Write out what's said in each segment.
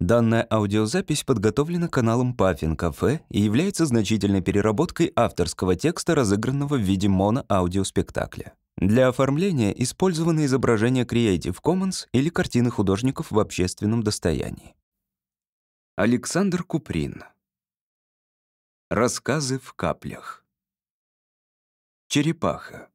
Данная аудиозапись подготовлена каналом Puffin Cafe и является значительной переработкой авторского текста, разыгранного в виде моно-аудиоспектакля. Для оформления использованы изображения Creative Commons или картины художников в общественном достоянии. Александр Куприн. Рассказы в каплях. Черепаха.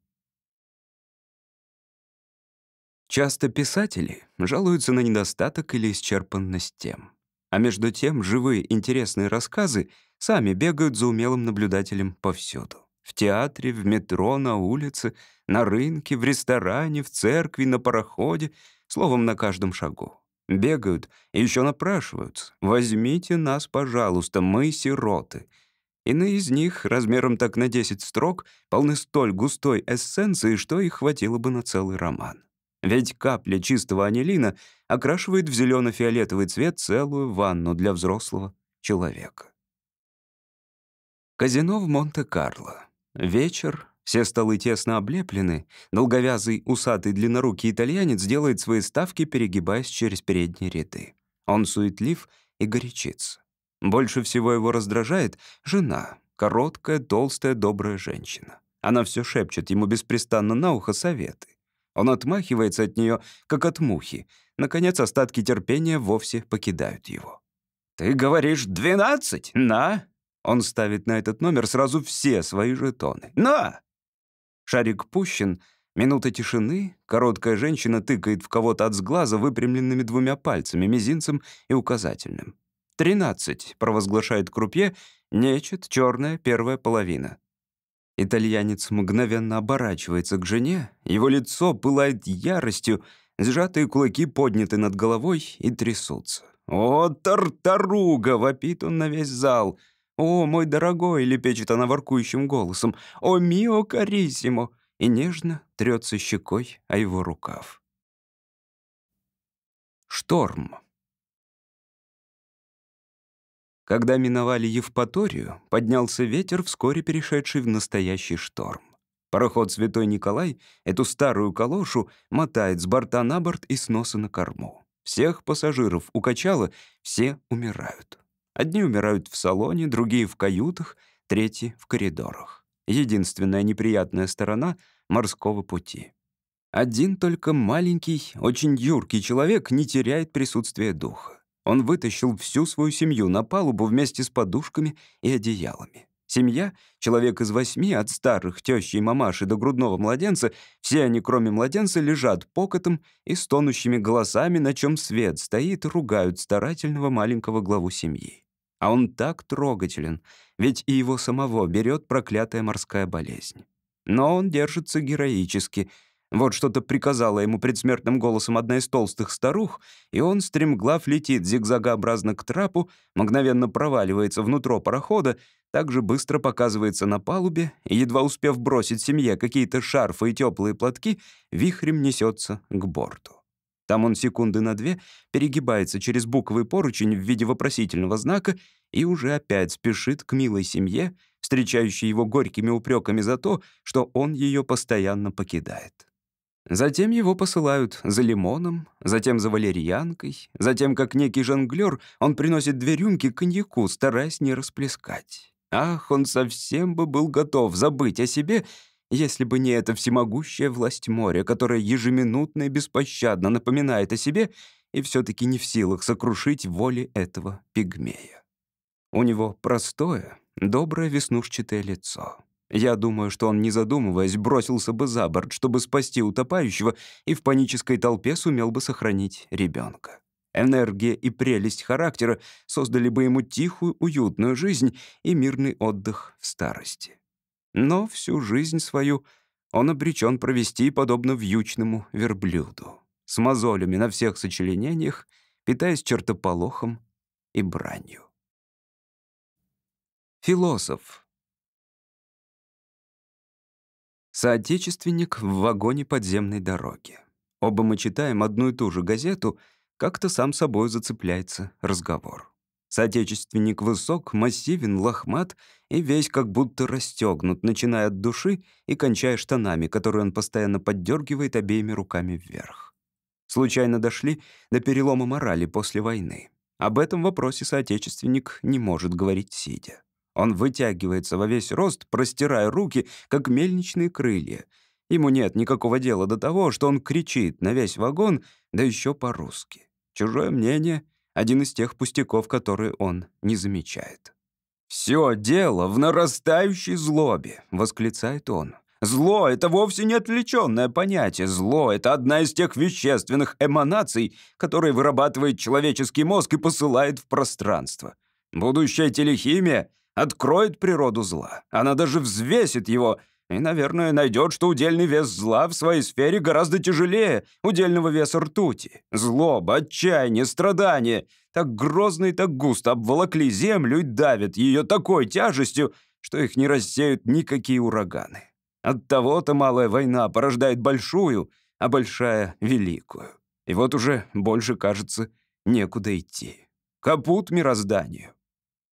Часто писатели жалуются на недостаток или исчерпанность тем. А между тем живые интересные рассказы сами бегают за умелым наблюдателем повсюду. В театре, в метро, на улице, на рынке, в ресторане, в церкви, на пароходе, словом, на каждом шагу. Бегают и еще напрашиваются. «Возьмите нас, пожалуйста, мы сироты». Иные из них, размером так на 10 строк, полны столь густой эссенции, что их хватило бы на целый роман. Ведь капля чистого анилина окрашивает в зелено-фиолетовый цвет целую ванну для взрослого человека. Казино в Монте-Карло. Вечер, все столы тесно облеплены, долговязый, усатый, длиннорукий итальянец делает свои ставки, перегибаясь через передние ряды. Он суетлив и горячится. Больше всего его раздражает жена, короткая, толстая, добрая женщина. Она все шепчет ему беспрестанно на ухо советы. Он отмахивается от нее, как от мухи. Наконец, остатки терпения вовсе покидают его. «Ты говоришь, двенадцать? На!» Он ставит на этот номер сразу все свои жетоны. «На!» Шарик пущен, минута тишины, короткая женщина тыкает в кого-то от сглаза выпрямленными двумя пальцами, мизинцем и указательным. «Тринадцать», — провозглашает крупье, нечет, черная, первая половина. Итальянец мгновенно оборачивается к жене, его лицо пылает яростью, сжатые кулаки подняты над головой и трясутся. «О, тартаруга!» — вопит он на весь зал. «О, мой дорогой!» — лепечет она воркующим голосом. «О, мио карисимо!» и нежно трется щекой о его рукав. Шторм. Когда миновали Евпаторию, поднялся ветер, вскоре перешедший в настоящий шторм. Пароход «Святой Николай» эту старую калошу мотает с борта на борт и с носа на корму. Всех пассажиров укачало, все умирают. Одни умирают в салоне, другие в каютах, третьи — в коридорах. Единственная неприятная сторона морского пути. Один только маленький, очень юркий человек не теряет присутствия духа. Он вытащил всю свою семью на палубу вместе с подушками и одеялами. Семья, человек из восьми, от старых тещи и мамаши до грудного младенца, все они, кроме младенца, лежат покотом и стонущими голосами, на чем свет стоит, ругают старательного маленького главу семьи. А он так трогателен, ведь и его самого берет проклятая морская болезнь. Но он держится героически — вот что-то приказала ему предсмертным голосом одна из толстых старух, и он, стремглав, летит зигзагообразно к трапу, мгновенно проваливается внутрь парохода, также быстро показывается на палубе и, едва успев бросить семье какие-то шарфы и теплые платки, вихрем несется к борту. Там он секунды на две перегибается через буквы поручень в виде вопросительного знака и уже опять спешит к милой семье, встречающей его горькими упреками за то, что он ее постоянно покидает. Затем его посылают за лимоном, затем за валерьянкой, затем, как некий жонглёр, он приносит две рюмки коньяку, стараясь не расплескать. Ах, он совсем бы был готов забыть о себе, если бы не эта всемогущая власть моря, которая ежеминутно и беспощадно напоминает о себе и все таки не в силах сокрушить воли этого пигмея. У него простое, доброе веснушчатое лицо. Я думаю, что он, не задумываясь, бросился бы за борт, чтобы спасти утопающего, и в панической толпе сумел бы сохранить ребенка. Энергия и прелесть характера создали бы ему тихую, уютную жизнь и мирный отдых в старости. Но всю жизнь свою он обречен провести подобно вьючному верблюду, с мозолями на всех сочленениях, питаясь чертополохом и бранью. Философ Соотечественник в вагоне подземной дороги. Оба мы читаем одну и ту же газету, как-то сам собой зацепляется разговор. Соотечественник высок, массивен, лохмат и весь как будто расстегнут, начиная от души и кончая штанами, которые он постоянно поддергивает обеими руками вверх. Случайно дошли до перелома морали после войны. Об этом вопросе соотечественник не может говорить сидя. Он вытягивается во весь рост, простирая руки, как мельничные крылья. Ему нет никакого дела до того, что он кричит на весь вагон, да еще по-русски. Чужое мнение — один из тех пустяков, которые он не замечает. «Все дело в нарастающей злобе», — восклицает он. Зло — это вовсе не отвлеченное понятие. Зло — это одна из тех вещественных эманаций, которые вырабатывает человеческий мозг и посылает в пространство. Будущая телехимия откроет природу зла. Она даже взвесит его и, наверное, найдет, что удельный вес зла в своей сфере гораздо тяжелее удельного веса ртути. Злоба, отчаяние, страдание так грозно и так густо обволокли землю и давят ее такой тяжестью, что их не рассеют никакие ураганы. От того-то малая война порождает большую, а большая — великую. И вот уже больше, кажется, некуда идти. Капут мирозданию.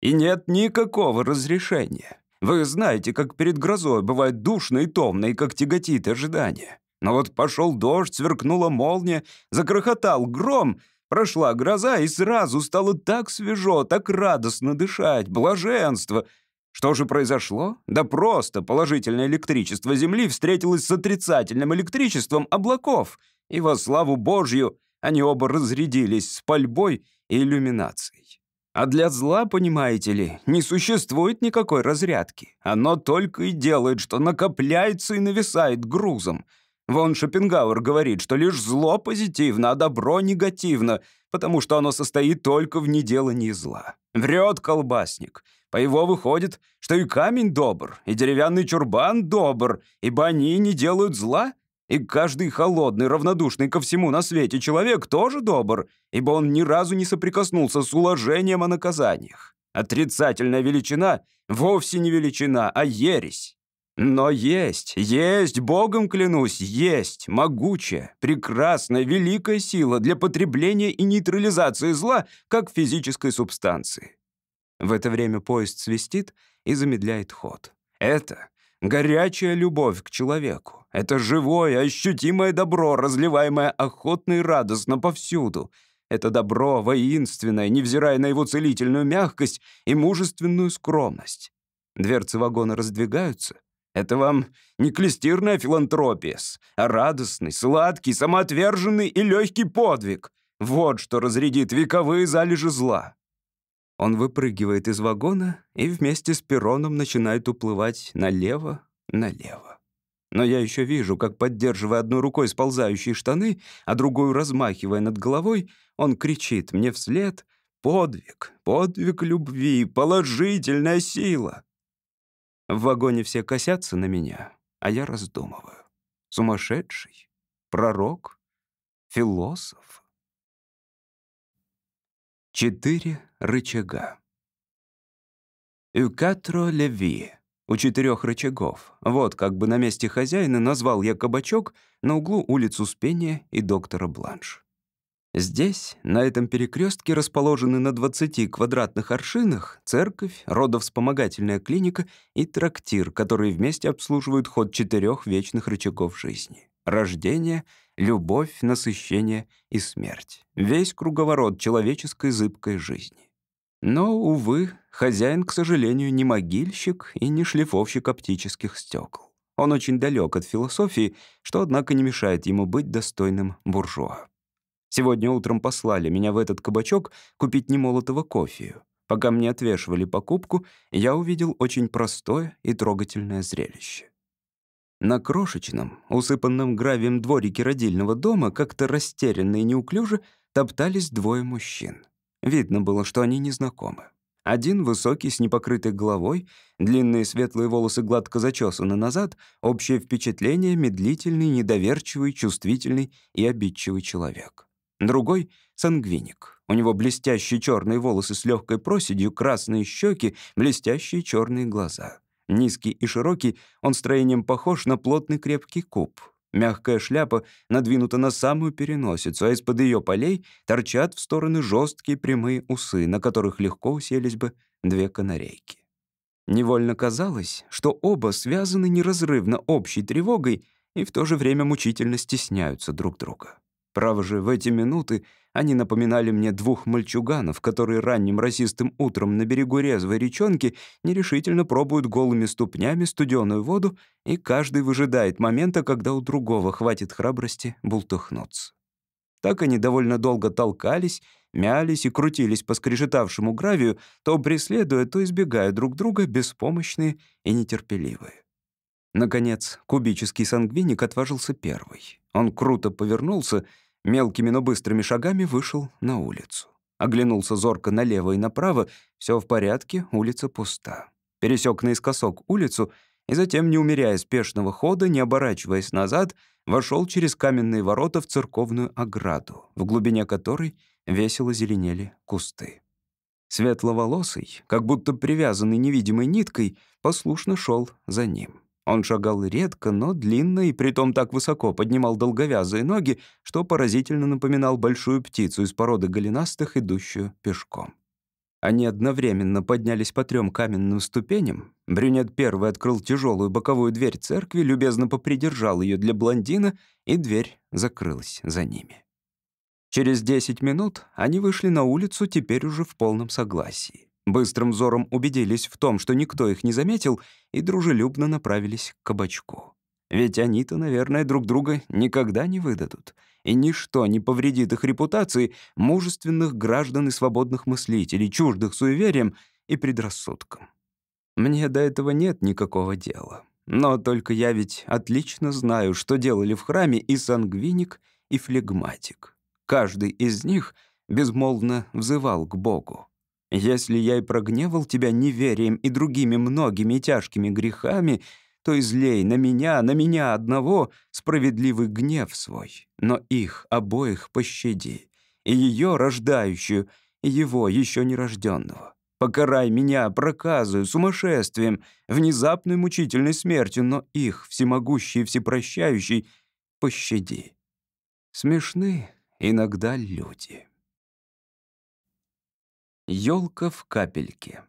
И нет никакого разрешения. Вы знаете, как перед грозой бывает душно и томно, и как тяготит ожидание. Но вот пошел дождь, сверкнула молния, закрохотал гром, прошла гроза, и сразу стало так свежо, так радостно дышать, блаженство — что же произошло? Да просто положительное электричество Земли встретилось с отрицательным электричеством облаков, и во славу Божью они оба разрядились с пальбой и иллюминацией. А для зла, понимаете ли, не существует никакой разрядки. Оно только и делает, что накопляется и нависает грузом. Вон Шопенгауэр говорит, что лишь зло позитивно, а добро негативно, потому что оно состоит только в неделании зла. Врет колбасник. По его выходит, что и камень добр, и деревянный чурбан добр, ибо они не делают зла, и каждый холодный, равнодушный ко всему на свете человек тоже добр, ибо он ни разу не соприкоснулся с уложением о наказаниях. Отрицательная величина вовсе не величина, а ересь. Но есть, есть, Богом клянусь, есть могучая, прекрасная, великая сила для потребления и нейтрализации зла как физической субстанции. В это время поезд свистит и замедляет ход. Это горячая любовь к человеку. Это живое, ощутимое добро, разливаемое охотно и радостно повсюду. Это добро воинственное, невзирая на его целительную мягкость и мужественную скромность. Дверцы вагона раздвигаются. Это вам не клестирная филантропия, а радостный, сладкий, самоотверженный и легкий подвиг. Вот что разрядит вековые залежи зла. Он выпрыгивает из вагона и вместе с перроном начинает уплывать налево, налево. Но я еще вижу, как, поддерживая одной рукой сползающие штаны, а другую размахивая над головой, он кричит мне вслед «Подвиг, подвиг любви, положительная сила!» В вагоне все косятся на меня, а я раздумываю. Сумасшедший? Пророк? Философ? Четыре рычага. «Юкатро леви» — у четырех рычагов. Вот как бы на месте хозяина назвал я кабачок на углу улиц Успения и доктора Бланш. Здесь, на этом перекрестке, расположены на 20 квадратных аршинах церковь, родовспомогательная клиника и трактир, которые вместе обслуживают ход четырех вечных рычагов жизни. Рождение — любовь, насыщение и смерть. Весь круговорот человеческой зыбкой жизни. Но, увы, хозяин, к сожалению, не могильщик и не шлифовщик оптических стекол. Он очень далек от философии, что, однако, не мешает ему быть достойным буржуа. Сегодня утром послали меня в этот кабачок купить немолотого кофею. Пока мне отвешивали покупку, я увидел очень простое и трогательное зрелище. На крошечном, усыпанном гравием дворике родильного дома, как-то растерянно и неуклюже, топтались двое мужчин. Видно было, что они незнакомы. Один высокий, с непокрытой головой, длинные светлые волосы гладко зачесаны назад, общее впечатление — медлительный, недоверчивый, чувствительный и обидчивый человек. Другой — сангвиник. У него блестящие черные волосы с легкой проседью, красные щеки, блестящие черные глаза. Низкий и широкий, он строением похож на плотный крепкий куб. Мягкая шляпа надвинута на самую переносицу, а из-под ее полей торчат в стороны жесткие прямые усы, на которых легко уселись бы две канарейки. Невольно казалось, что оба связаны неразрывно общей тревогой и в то же время мучительно стесняются друг друга. Право же, в эти минуты они напоминали мне двух мальчуганов, которые ранним расистым утром на берегу резвой речонки нерешительно пробуют голыми ступнями студеную воду, и каждый выжидает момента, когда у другого хватит храбрости бултыхнуться. Так они довольно долго толкались, мялись и крутились по скрежетавшему гравию, то преследуя, то избегая друг друга, беспомощные и нетерпеливые. Наконец, кубический сангвиник отважился первый. Он круто повернулся — Мелкими, но быстрыми шагами вышел на улицу. Оглянулся зорко налево и направо. Все в порядке, улица пуста. Пересек наискосок улицу и затем, не умеряя спешного хода, не оборачиваясь назад, вошел через каменные ворота в церковную ограду, в глубине которой весело зеленели кусты. Светловолосый, как будто привязанный невидимой ниткой, послушно шел за ним. Он шагал редко, но длинно и притом так высоко поднимал долговязые ноги, что поразительно напоминал большую птицу из породы голенастых, идущую пешком. Они одновременно поднялись по трем каменным ступеням. Брюнет первый открыл тяжелую боковую дверь церкви, любезно попридержал ее для блондина, и дверь закрылась за ними. Через десять минут они вышли на улицу, теперь уже в полном согласии. Быстрым взором убедились в том, что никто их не заметил, и дружелюбно направились к кабачку. Ведь они-то, наверное, друг друга никогда не выдадут, и ничто не повредит их репутации мужественных граждан и свободных мыслителей, чуждых суевериям и предрассудкам. Мне до этого нет никакого дела. Но только я ведь отлично знаю, что делали в храме и сангвиник, и флегматик. Каждый из них безмолвно взывал к Богу. Если я и прогневал тебя неверием и другими многими тяжкими грехами, то излей на меня, на меня одного справедливый гнев свой, но их обоих пощади, и ее рождающую, и его еще нерожденного. Покарай меня проказою, сумасшествием, внезапной мучительной смертью, но их, всемогущий и всепрощающий, пощади. Смешны иногда люди. Ёлка в капельке.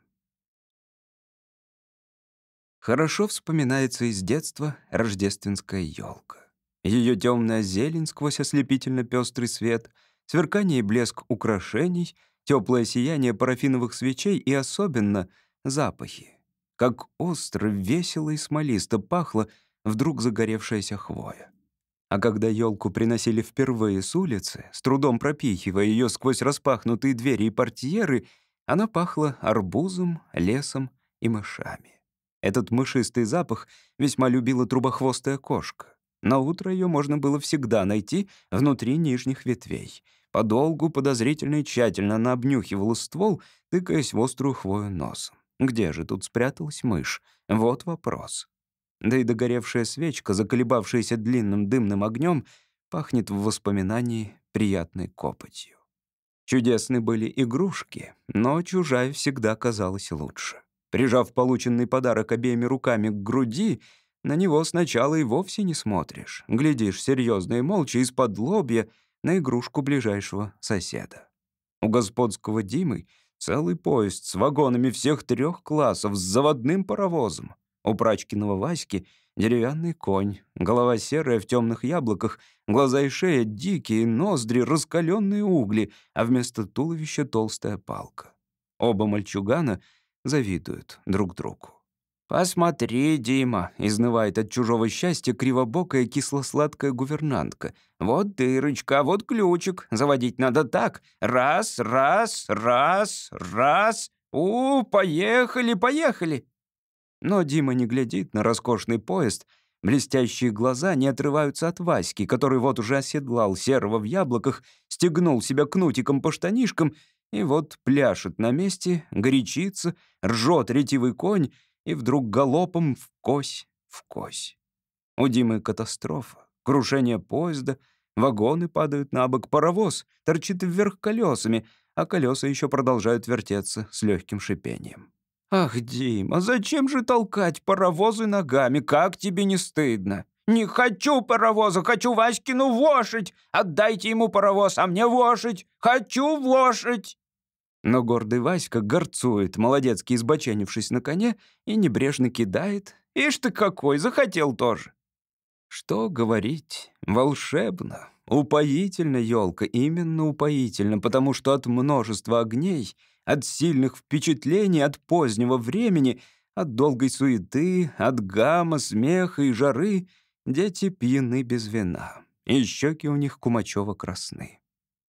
Хорошо вспоминается из детства рождественская елка. Ее темная зелень сквозь ослепительно пестрый свет, сверкание и блеск украшений, теплое сияние парафиновых свечей и особенно запахи. Как остро, весело и смолисто пахла вдруг загоревшаяся хвоя. А когда елку приносили впервые с улицы, с трудом пропихивая ее сквозь распахнутые двери и портьеры, она пахла арбузом, лесом и мышами. Этот мышистый запах весьма любила трубохвостая кошка. На утро ее можно было всегда найти внутри нижних ветвей. Подолгу, подозрительно и тщательно она обнюхивала ствол, тыкаясь в острую хвою носом. Где же тут спряталась мышь? Вот вопрос. Да и догоревшая свечка, заколебавшаяся длинным дымным огнем, пахнет в воспоминании приятной копотью. Чудесны были игрушки, но чужая всегда казалась лучше. Прижав полученный подарок обеими руками к груди, на него сначала и вовсе не смотришь. Глядишь серьезно и молча из-под лобья на игрушку ближайшего соседа. У господского Димы целый поезд с вагонами всех трех классов с заводным паровозом. У Прачкиного Васьки деревянный конь, голова серая в темных яблоках, глаза и шея дикие, ноздри, раскаленные угли, а вместо туловища толстая палка. Оба мальчугана завидуют друг другу. «Посмотри, Дима», — изнывает от чужого счастья кривобокая кисло-сладкая гувернантка. «Вот дырочка, вот ключик. Заводить надо так. Раз, раз, раз, раз. У, поехали, поехали». Но Дима не глядит на роскошный поезд. Блестящие глаза не отрываются от Васьки, который вот уже оседлал серого в яблоках, стегнул себя кнутиком по штанишкам и вот пляшет на месте, горячится, ржет ретивый конь и вдруг галопом в кось, в кось. У Димы катастрофа, крушение поезда, вагоны падают на бок, паровоз торчит вверх колесами, а колеса еще продолжают вертеться с легким шипением. «Ах, Дима, зачем же толкать паровозы ногами? Как тебе не стыдно?» «Не хочу паровоза, хочу Васькину лошадь! Отдайте ему паровоз, а мне лошадь! Хочу лошадь!» Но гордый Васька горцует, молодецки избоченившись на коне, и небрежно кидает. «Ишь ты какой, захотел тоже!» Что говорить, волшебно, упоительно елка, именно упоительно, потому что от множества огней, от сильных впечатлений, от позднего времени, от долгой суеты, от гамма, смеха и жары дети пьяны без вина, и щеки у них кумачево красны.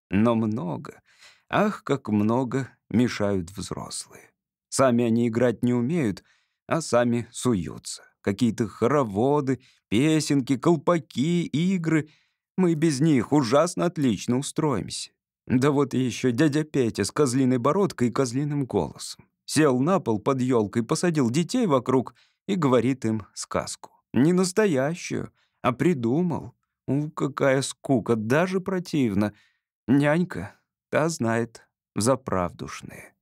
Но много, ах, как много мешают взрослые. Сами они играть не умеют, а сами суются какие-то хороводы, песенки, колпаки, игры. Мы без них ужасно отлично устроимся. Да вот еще дядя Петя с козлиной бородкой и козлиным голосом. Сел на пол под елкой, посадил детей вокруг и говорит им сказку. Не настоящую, а придумал. У, какая скука, даже противно. Нянька, та знает, заправдушные.